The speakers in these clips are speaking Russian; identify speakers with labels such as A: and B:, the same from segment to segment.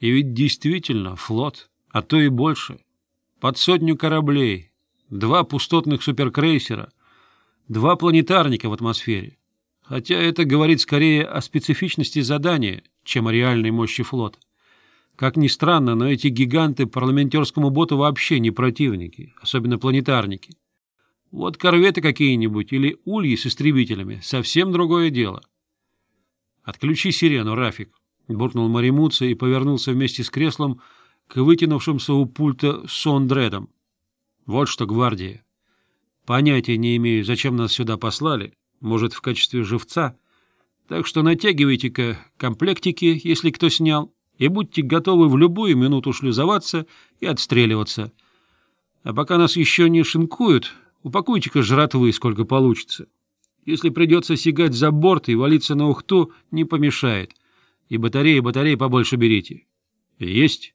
A: И ведь действительно флот, а то и больше. Под сотню кораблей, два пустотных суперкрейсера, два планетарника в атмосфере. Хотя это говорит скорее о специфичности задания, чем о реальной мощи флота. Как ни странно, но эти гиганты парламентерскому боту вообще не противники, особенно планетарники. Вот корветы какие-нибудь или ульи с истребителями — совсем другое дело. Отключи сирену, Рафик буркнул Маримуца и повернулся вместе с креслом к вытянувшимся у пульта Сондредом. Вот что гвардия. Понятия не имею, зачем нас сюда послали, может, в качестве живца. Так что натягивайте-ка комплектики, если кто снял, и будьте готовы в любую минуту шлюзоваться и отстреливаться. А пока нас еще не шинкуют, упакуйте-ка жратвы, сколько получится. Если придется сигать за борт и валиться на ухту, не помешает и батареи, батареи побольше берите. — Есть.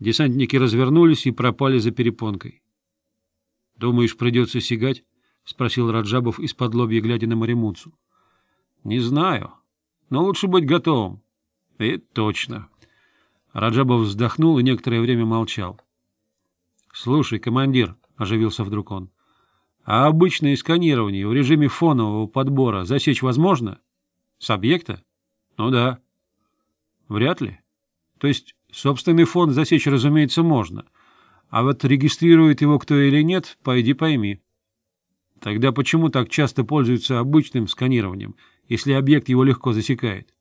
A: Десантники развернулись и пропали за перепонкой. — Думаешь, придется сигать? — спросил Раджабов из-под лобья, глядя на Маримуцу. — Не знаю, но лучше быть готовым. — И точно. Раджабов вздохнул и некоторое время молчал. — Слушай, командир, — оживился вдруг он, — а обычное сканирование в режиме фонового подбора засечь возможно? — С объекта? — Ну да. — Вряд ли. То есть собственный фонд засечь, разумеется, можно. А вот регистрирует его кто или нет, пойди пойми. Тогда почему так часто пользуются обычным сканированием, если объект его легко засекает?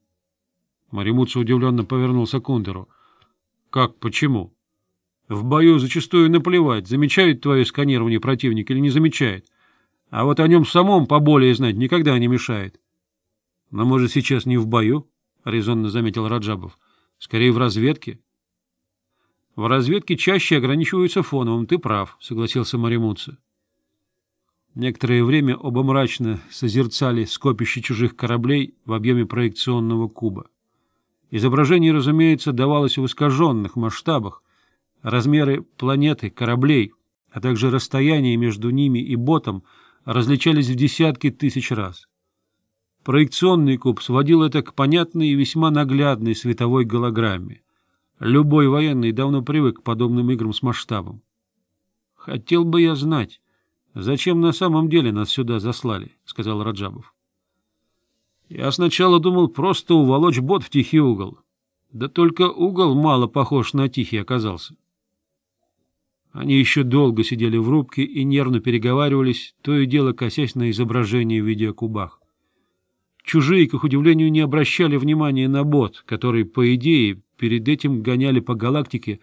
A: Маримутсу удивленно повернулся к Ундеру. — Как почему? — В бою зачастую наплевать, замечает твое сканирование противник или не замечает. А вот о нем самом поболее знать никогда не мешает. — Но, может, сейчас не в бою? —— резонно заметил Раджабов. — Скорее в разведке. — В разведке чаще ограничиваются фоновым, ты прав, — согласился Маримутса. Некоторое время оба мрачно созерцали скопище чужих кораблей в объеме проекционного куба. Изображение, разумеется, давалось в искаженных масштабах. Размеры планеты, кораблей, а также расстояние между ними и ботом различались в десятки тысяч раз. Проекционный куб сводил это к понятной и весьма наглядной световой голограмме. Любой военный давно привык к подобным играм с масштабом. «Хотел бы я знать, зачем на самом деле нас сюда заслали», — сказал Раджабов. «Я сначала думал просто уволочь бот в тихий угол. Да только угол мало похож на тихий оказался». Они еще долго сидели в рубке и нервно переговаривались, то и дело косясь на изображение в видеокубах. Чужие, к их удивлению, не обращали внимания на бот, который, по идее, перед этим гоняли по галактике,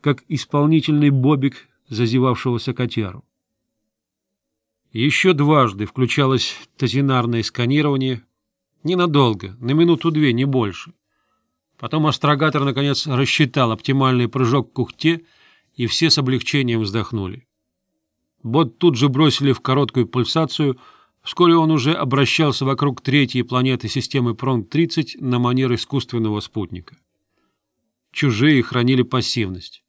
A: как исполнительный бобик зазевавшегося котяру. Еще дважды включалось тазинарное сканирование, ненадолго, на минуту-две, не больше. Потом астрогатор, наконец, рассчитал оптимальный прыжок к кухте и все с облегчением вздохнули. Бот тут же бросили в короткую пульсацию — Вскоре он уже обращался вокруг третьей планеты системы Пронг-30 на манер искусственного спутника. Чужие хранили пассивность.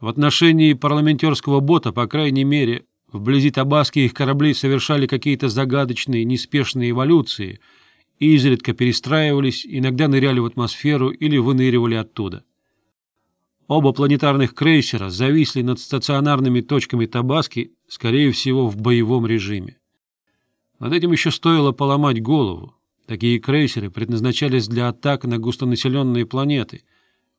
A: В отношении парламентерского бота, по крайней мере, вблизи Табаски их корабли совершали какие-то загадочные, неспешные эволюции и изредка перестраивались, иногда ныряли в атмосферу или выныривали оттуда. Оба планетарных крейсера зависли над стационарными точками Табаски, скорее всего, в боевом режиме. Над этим еще стоило поломать голову. Такие крейсеры предназначались для атак на густонаселенные планеты.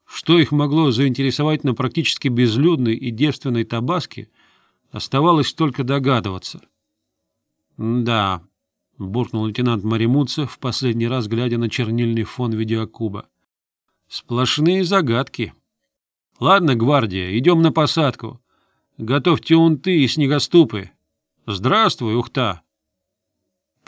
A: Что их могло заинтересовать на практически безлюдной и девственной Табаске, оставалось только догадываться. «Да», — буркнул лейтенант Маримутса, в последний раз глядя на чернильный фон видеокуба. «Сплошные загадки. Ладно, гвардия, идем на посадку. Готовьте унты и снегоступы. Здравствуй, ухта!»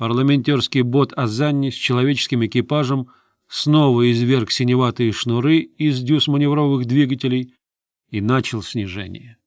A: Парламентерский бот Азанни с человеческим экипажем снова изверг синеватые шнуры из дюз маневровых двигателей и начал снижение.